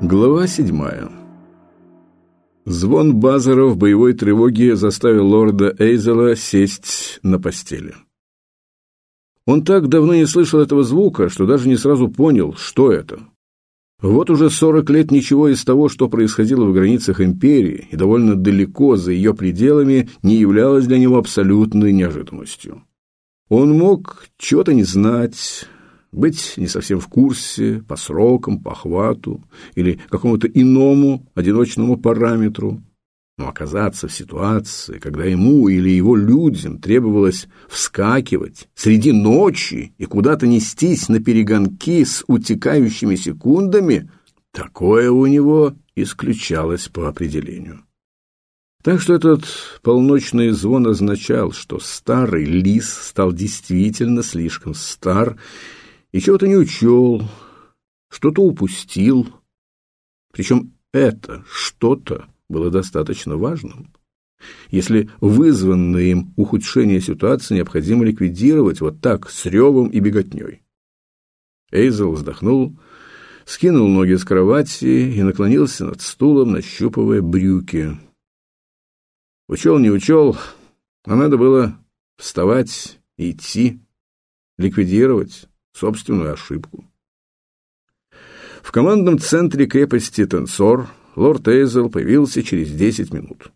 Глава седьмая Звон базара в боевой тревоге заставил лорда Эйзела сесть на постели. Он так давно не слышал этого звука, что даже не сразу понял, что это. Вот уже сорок лет ничего из того, что происходило в границах империи и довольно далеко за ее пределами, не являлось для него абсолютной неожиданностью. Он мог чего-то не знать, быть не совсем в курсе по срокам, по охвату или какому-то иному одиночному параметру, но оказаться в ситуации, когда ему или его людям требовалось вскакивать среди ночи и куда-то нестись на перегонки с утекающими секундами, такое у него исключалось по определению. Так что этот полночный звон означал, что старый лис стал действительно слишком стар и чего-то не учел, что-то упустил. Причем это что-то было достаточно важным. Если вызванное им ухудшение ситуации необходимо ликвидировать вот так, с ревом и беготней. Эйзел вздохнул, скинул ноги с кровати и наклонился над стулом, нащупывая брюки. Учел, не учел, а надо было вставать идти, ликвидировать собственную ошибку. В командном центре крепости Тенсор лорд Эйзел появился через 10 минут.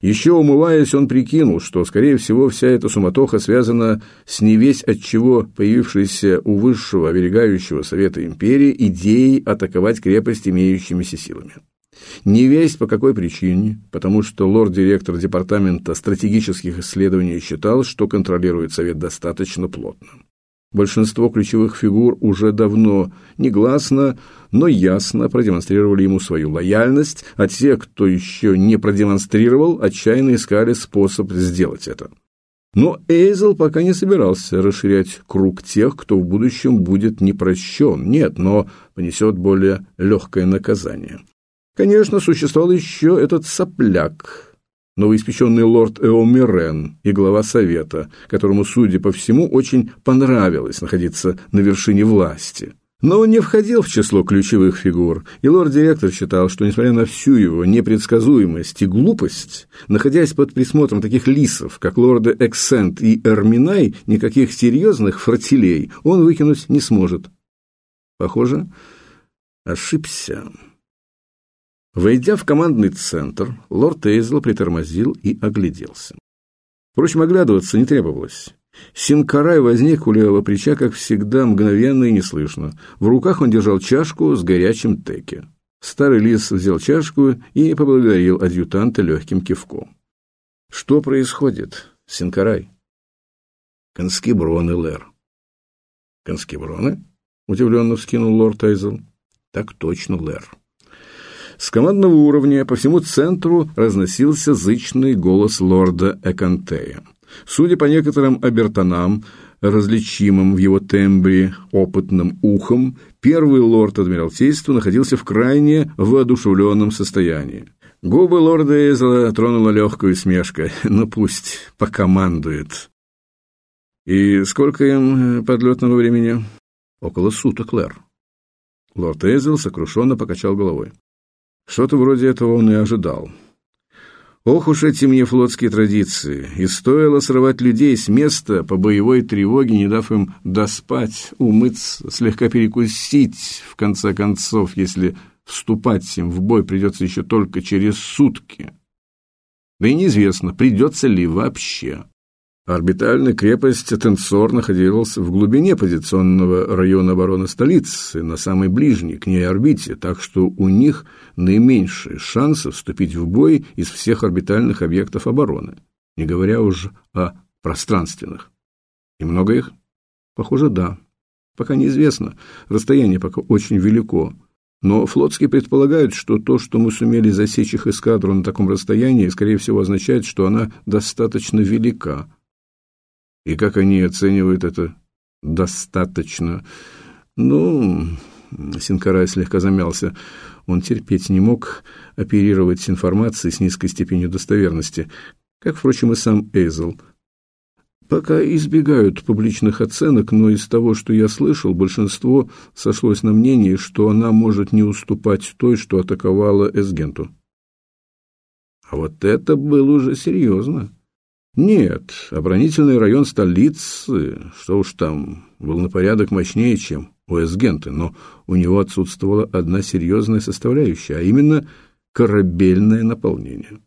Еще умываясь, он прикинул, что, скорее всего, вся эта суматоха связана с невесть от чего появившейся у высшего оберегающего совета империи идеей атаковать крепость имеющимися силами. Не весть по какой причине, потому что лорд-директор департамента стратегических исследований считал, что контролирует совет достаточно плотно. Большинство ключевых фигур уже давно негласно, но ясно продемонстрировали ему свою лояльность, а те, кто еще не продемонстрировал, отчаянно искали способ сделать это. Но Эйзел пока не собирался расширять круг тех, кто в будущем будет не прощен, нет, но понесет более легкое наказание. Конечно, существовал еще этот сопляк, новоиспеченный лорд Эомирен и глава совета, которому, судя по всему, очень понравилось находиться на вершине власти. Но он не входил в число ключевых фигур, и лорд-директор считал, что, несмотря на всю его непредсказуемость и глупость, находясь под присмотром таких лисов, как лорды Эксент и Эрминай, никаких серьезных фортелей он выкинуть не сможет. Похоже, ошибся. Войдя в командный центр, лорд Эйзел притормозил и огляделся. Впрочем, оглядываться не требовалось. Синкарай возник у левого плеча, как всегда, мгновенно и неслышно. В руках он держал чашку с горячим теке. Старый лис взял чашку и поблагодарил адъютанта легким кивком. «Что происходит, Синкарай?» «Конскеброны, Лэр». «Конскеброны?» — удивленно вскинул лорд Эйзел. «Так точно, Лэр». С командного уровня по всему центру разносился зычный голос лорда Экантея. Судя по некоторым обертонам, различимым в его тембре опытным ухом, первый лорд Адмиралтейства находился в крайне воодушевленном состоянии. Губы лорда Эзела тронула легкая усмешка. «Ну пусть покомандует». «И сколько им подлетного времени?» «Около суток, Лэр». Лорд Эзел сокрушенно покачал головой. Что-то вроде этого он и ожидал. Ох уж эти мне флотские традиции. И стоило срывать людей с места по боевой тревоге, не дав им доспать, умыться, слегка перекусить, в конце концов, если вступать им в бой придется еще только через сутки. Да и неизвестно, придется ли вообще. Орбитальная крепость Тенсор находилась в глубине позиционного района обороны столицы, на самой ближней к ней орбите, так что у них наименьшие шансы вступить в бой из всех орбитальных объектов обороны, не говоря уже о пространственных. И много их? Похоже, да. Пока неизвестно, расстояние пока очень велико, но флотские предполагают, что то, что мы сумели засечь их эскадру на таком расстоянии, скорее всего означает, что она достаточно велика, и как они оценивают это достаточно? Ну, Синкарай слегка замялся. Он терпеть не мог оперировать информацией с низкой степенью достоверности, как, впрочем, и сам Эйзел. Пока избегают публичных оценок, но из того, что я слышал, большинство сошлось на мнении, что она может не уступать той, что атаковала Эсгенту. А вот это было уже серьезно. Нет, оборонительный район столицы, что уж там, был на порядок мощнее, чем у Эсгенты, но у него отсутствовала одна серьезная составляющая, а именно корабельное наполнение.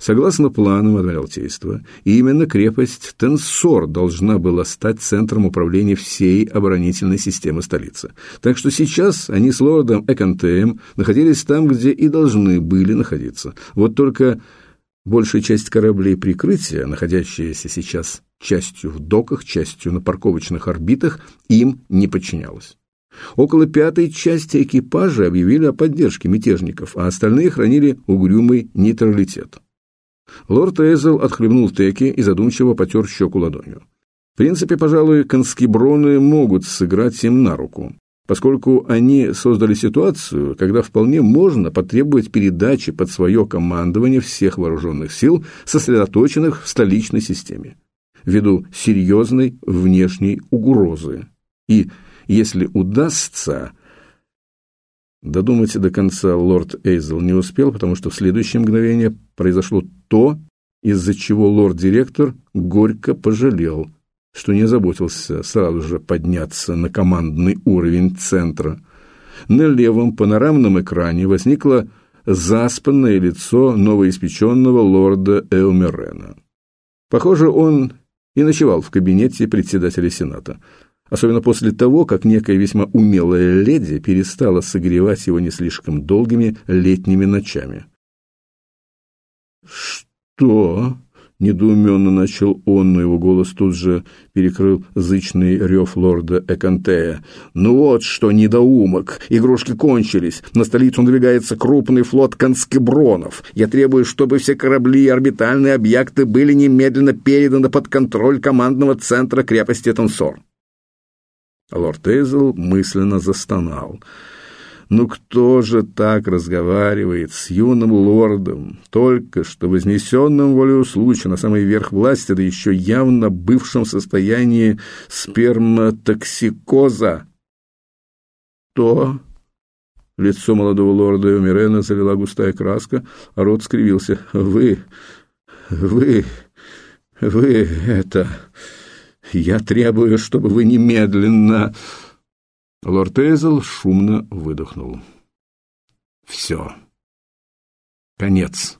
Согласно планам Адмиралтейства, именно крепость Тенсор должна была стать центром управления всей оборонительной системы столицы. Так что сейчас они с лордом Экантеем находились там, где и должны были находиться. Вот только большая часть кораблей прикрытия, находящаяся сейчас частью в доках, частью на парковочных орбитах, им не подчинялась. Около пятой части экипажа объявили о поддержке мятежников, а остальные хранили угрюмый нейтралитет. Лорд Эйзел отхлебнул теки и задумчиво потер щеку ладонью. В принципе, пожалуй, конскеброны могут сыграть им на руку, поскольку они создали ситуацию, когда вполне можно потребовать передачи под свое командование всех вооруженных сил, сосредоточенных в столичной системе, ввиду серьезной внешней угрозы. И, если удастся, Додумать до конца лорд Эйзел не успел, потому что в следующее мгновение произошло то, из-за чего лорд-директор горько пожалел, что не заботился сразу же подняться на командный уровень центра. На левом панорамном экране возникло заспанное лицо новоиспеченного лорда Эумерена. Похоже, он и ночевал в кабинете председателя Сената – особенно после того, как некая весьма умелая леди перестала согревать его не слишком долгими летними ночами. «Что?» — недоуменно начал он, но его голос тут же перекрыл зычный рев лорда Экантея. «Ну вот что, недоумок! Игрушки кончились! На столицу надвигается крупный флот конскебронов! Я требую, чтобы все корабли и орбитальные объекты были немедленно переданы под контроль командного центра крепости Тансор!» Лорд Эйзел мысленно застонал. Ну кто же так разговаривает с юным лордом, только что вознесенным волею случая на самый верх власти, да еще явно бывшем состоянии сперматоксикоза? То лицо молодого лорда Эумирена залила густая краска, а рот скривился. Вы, вы, вы это... Я требую, чтобы вы немедленно...» Лорд Эйзел шумно выдохнул. «Все. Конец.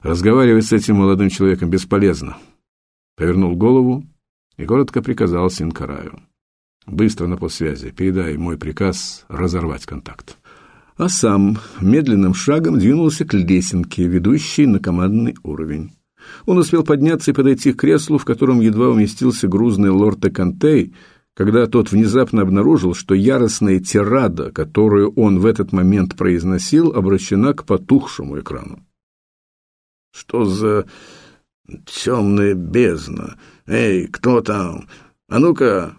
Разговаривать с этим молодым человеком бесполезно». Повернул голову и коротко приказал Синкараю. «Быстро на полсвязи. Передай мой приказ разорвать контакт». А сам медленным шагом двинулся к лесенке, ведущей на командный уровень. Он успел подняться и подойти к креслу, в котором едва уместился грузный лорд Экантей, когда тот внезапно обнаружил, что яростная тирада, которую он в этот момент произносил, обращена к потухшему экрану. «Что за темная бездна? Эй, кто там? А ну-ка!»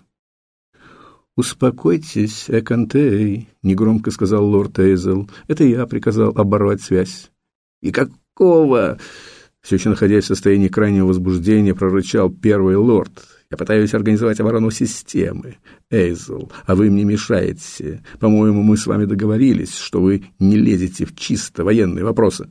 «Успокойтесь, Экантей», — негромко сказал лорд Эйзел. «Это я приказал оборвать связь». «И какого?» все еще находясь в состоянии крайнего возбуждения, прорычал первый лорд. «Я пытаюсь организовать оборону системы. Эйзел, а вы мне мешаете. По-моему, мы с вами договорились, что вы не лезете в чисто военные вопросы».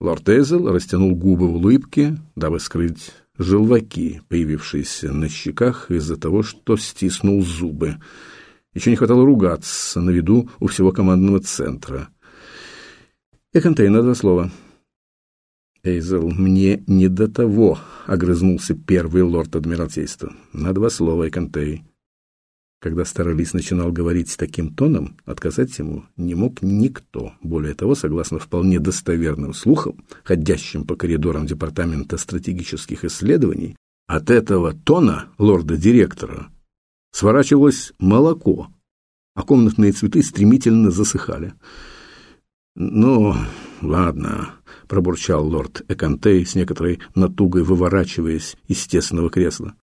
Лорд Эйзел растянул губы в улыбке, дабы скрыть желваки, появившиеся на щеках из-за того, что стиснул зубы. Еще не хватало ругаться на виду у всего командного центра. «Эконтей, на два слова». Эйзел, мне не до того, — огрызнулся первый лорд Адмиралтейства. На два слова, Эконтей. Когда старый лис начинал говорить таким тоном, отказать ему не мог никто. Более того, согласно вполне достоверным слухам, ходящим по коридорам Департамента стратегических исследований, от этого тона лорда-директора сворачивалось молоко, а комнатные цветы стремительно засыхали. «Ну, ладно», — пробурчал лорд Экантей с некоторой натугой, выворачиваясь из тесного кресла.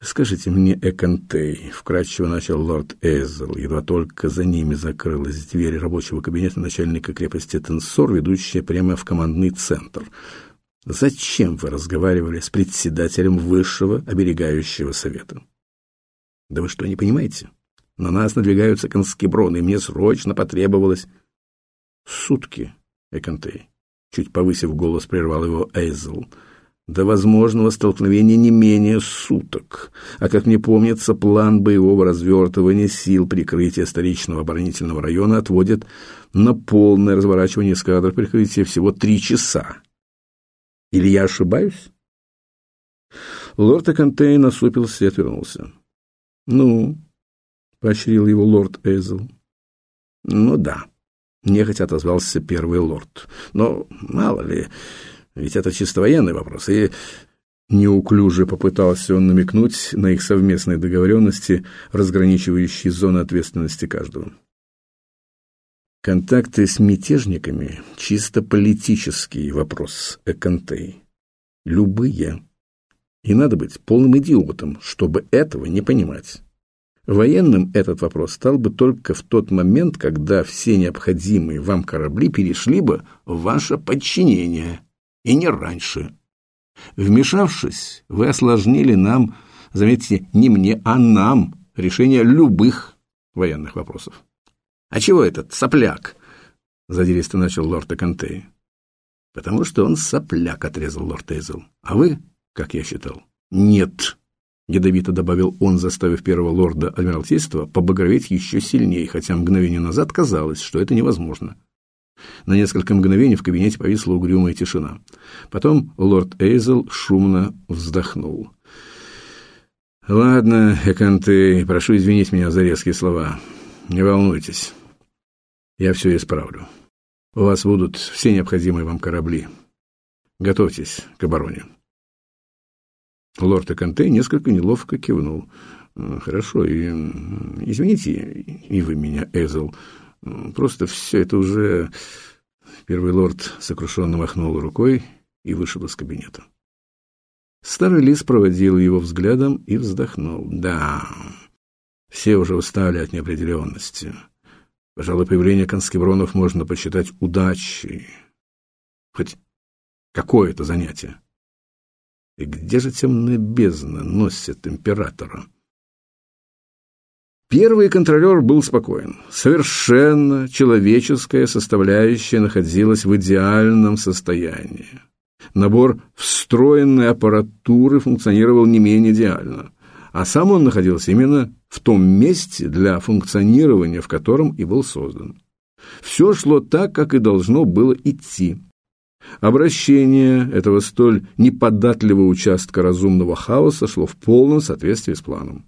«Скажите мне, Экантей», — вкратчиво начал лорд Эзел, едва только за ними закрылась дверь рабочего кабинета начальника крепости Тенсор, ведущая прямо в командный центр. Зачем вы разговаривали с председателем Высшего оберегающего совета? Да вы что, не понимаете? На нас надвигаются конскеброны, и мне срочно потребовалось... Сутки, Экантей. Чуть повысив голос, прервал его Эйзел. До возможного столкновения не менее суток. А, как мне помнится, план боевого развертывания сил прикрытия столичного оборонительного района отводит на полное разворачивание эскадр прикрытия всего три часа. Или я ошибаюсь? Лорд Экантей насупился и отвернулся. «Ну?» — поощрил его лорд Эйзел. «Ну да», — нехотя отозвался первый лорд. «Но мало ли, ведь это чисто военный вопрос, и...» Неуклюже попытался он намекнуть на их совместные договоренности, разграничивающие зоны ответственности каждого. Контакты с мятежниками – чисто политический вопрос, Экантей. Любые. И надо быть полным идиотом, чтобы этого не понимать. Военным этот вопрос стал бы только в тот момент, когда все необходимые вам корабли перешли бы в ваше подчинение, и не раньше. Вмешавшись, вы осложнили нам, заметьте, не мне, а нам, решение любых военных вопросов. «А чего этот сопляк?» — задиристо начал лорд Экантей. «Потому что он сопляк», — отрезал лорд Эйзел. «А вы, как я считал, нет». Ядовито добавил он, заставив первого лорда Адмиралтейства побагроветь еще сильнее, хотя мгновение назад казалось, что это невозможно. На несколько мгновений в кабинете повисла угрюмая тишина. Потом лорд Эйзел шумно вздохнул. «Ладно, Экантей, прошу извинить меня за резкие слова. Не волнуйтесь. Я все исправлю. У вас будут все необходимые вам корабли. Готовьтесь к обороне. Лорд Эканте несколько неловко кивнул. Хорошо, и извините, и вы меня, Эзел. Просто все это уже... Первый лорд сокрушенно махнул рукой и вышел из кабинета. Старый лис проводил его взглядом и вздохнул. Да, все уже устали от неопределенности. Пожалуй, появление конскебронов можно посчитать удачей. Хоть какое-то занятие. И где же темная бездна носит императора? Первый контролер был спокоен. Совершенно человеческая составляющая находилась в идеальном состоянии. Набор встроенной аппаратуры функционировал не менее идеально а сам он находился именно в том месте для функционирования, в котором и был создан. Все шло так, как и должно было идти. Обращение этого столь неподатливого участка разумного хаоса шло в полном соответствии с планом.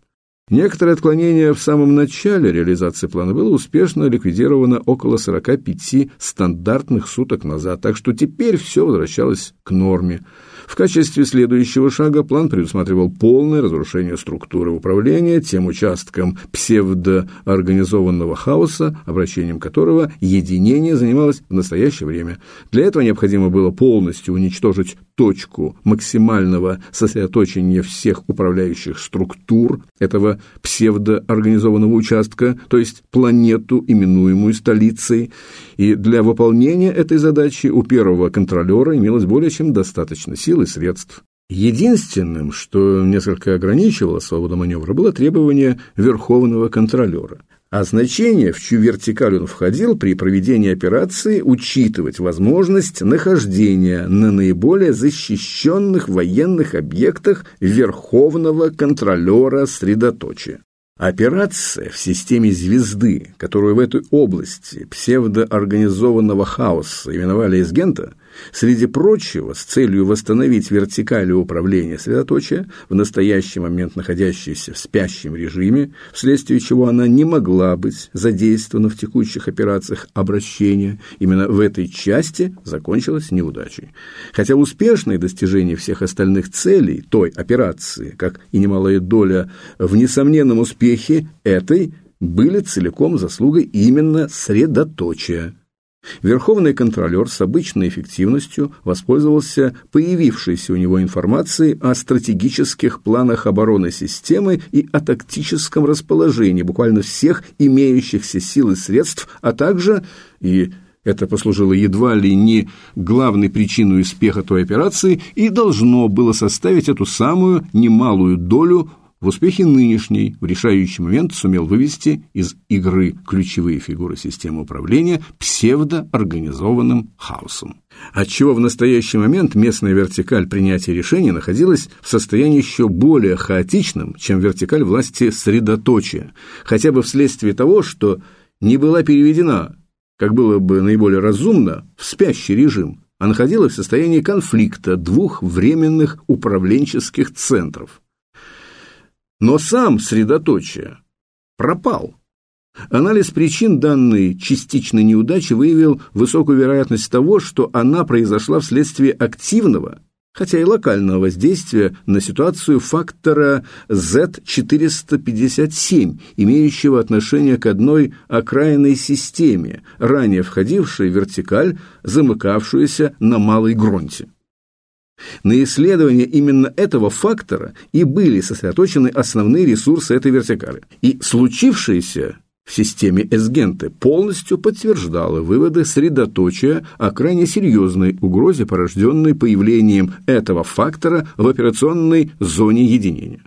Некоторое отклонение в самом начале реализации плана было успешно ликвидировано около 45 стандартных суток назад, так что теперь все возвращалось к норме – в качестве следующего шага план предусматривал полное разрушение структуры управления тем участком псевдоорганизованного хаоса, обращением которого единение занималось в настоящее время. Для этого необходимо было полностью уничтожить точку максимального сосредоточения всех управляющих структур этого псевдоорганизованного участка, то есть планету, именуемую столицей, и для выполнения этой задачи у первого контролера имелось более чем достаточно сил и средств. Единственным, что несколько ограничивало свободу маневра, было требование верховного контролера. А значение, в чью вертикаль он входил при проведении операции, учитывать возможность нахождения на наиболее защищенных военных объектах верховного контролера средоточия. Операция в системе звезды, которую в этой области псевдоорганизованного хаоса именовали Изгента, Среди прочего, с целью восстановить вертикаль управления средоточия, в настоящий момент находящейся в спящем режиме, вследствие чего она не могла быть задействована в текущих операциях обращения, именно в этой части закончилась неудачей. Хотя успешное достижение всех остальных целей той операции, как и немалая доля в несомненном успехе этой, были целиком заслугой именно средоточия – Верховный контролер с обычной эффективностью воспользовался появившейся у него информацией о стратегических планах обороны системы и о тактическом расположении буквально всех имеющихся сил и средств, а также, и это послужило едва ли не главной причиной успеха той операции и должно было составить эту самую немалую долю в успехе нынешней в решающий момент сумел вывести из игры ключевые фигуры системы управления псевдоорганизованным хаосом. Отчего в настоящий момент местная вертикаль принятия решений находилась в состоянии еще более хаотичном, чем вертикаль власти средоточия, хотя бы вследствие того, что не была переведена, как было бы наиболее разумно, в спящий режим, а находилась в состоянии конфликта двух временных управленческих центров – но сам средоточие пропал. Анализ причин данной частичной неудачи выявил высокую вероятность того, что она произошла вследствие активного, хотя и локального воздействия на ситуацию фактора Z457, имеющего отношение к одной окраинной системе, ранее входившей в вертикаль, замыкавшуюся на малой гронте. На исследование именно этого фактора и были сосредоточены основные ресурсы этой вертикали. И случившееся в системе Эсгенте полностью подтверждало выводы средоточия о крайне серьезной угрозе, порожденной появлением этого фактора в операционной зоне единения.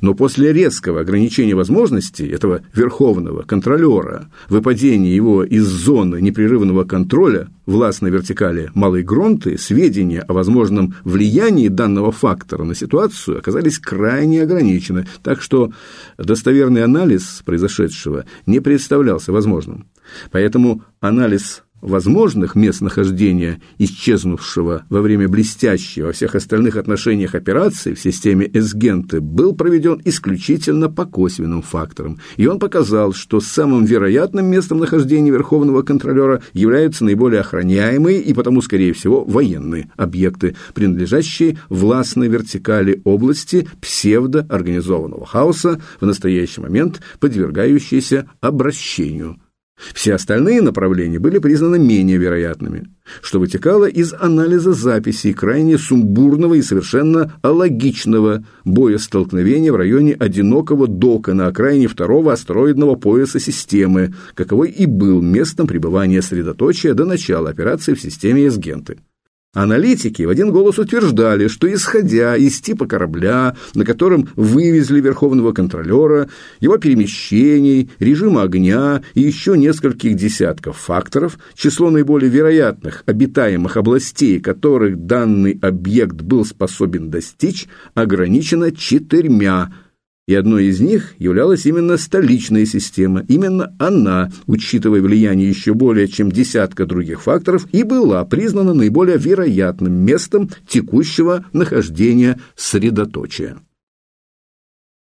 Но после резкого ограничения возможностей этого верховного контролера, выпадения его из зоны непрерывного контроля властной вертикали малой гронты, сведения о возможном влиянии данного фактора на ситуацию оказались крайне ограничены, так что достоверный анализ произошедшего не представлялся возможным. Поэтому анализ возможных мест нахождения исчезнувшего во время блестящей во всех остальных отношениях операции в системе Эсгенты был проведен исключительно по косвенным факторам, и он показал, что самым вероятным местом нахождения верховного контролера являются наиболее охраняемые и потому, скорее всего, военные объекты, принадлежащие властной вертикали области псевдоорганизованного хаоса, в настоящий момент подвергающиеся обращению все остальные направления были признаны менее вероятными, что вытекало из анализа записей крайне сумбурного и совершенно алогичного боестолкновения в районе одинокого дока на окраине второго астероидного пояса системы, каковой и был местом пребывания средоточия до начала операции в системе Эсгенты. Аналитики в один голос утверждали, что исходя из типа корабля, на котором вывезли верховного контролера, его перемещений, режима огня и еще нескольких десятков факторов, число наиболее вероятных обитаемых областей, которых данный объект был способен достичь, ограничено четырьмя и одной из них являлась именно столичная система. Именно она, учитывая влияние еще более чем десятка других факторов, и была признана наиболее вероятным местом текущего нахождения средоточия.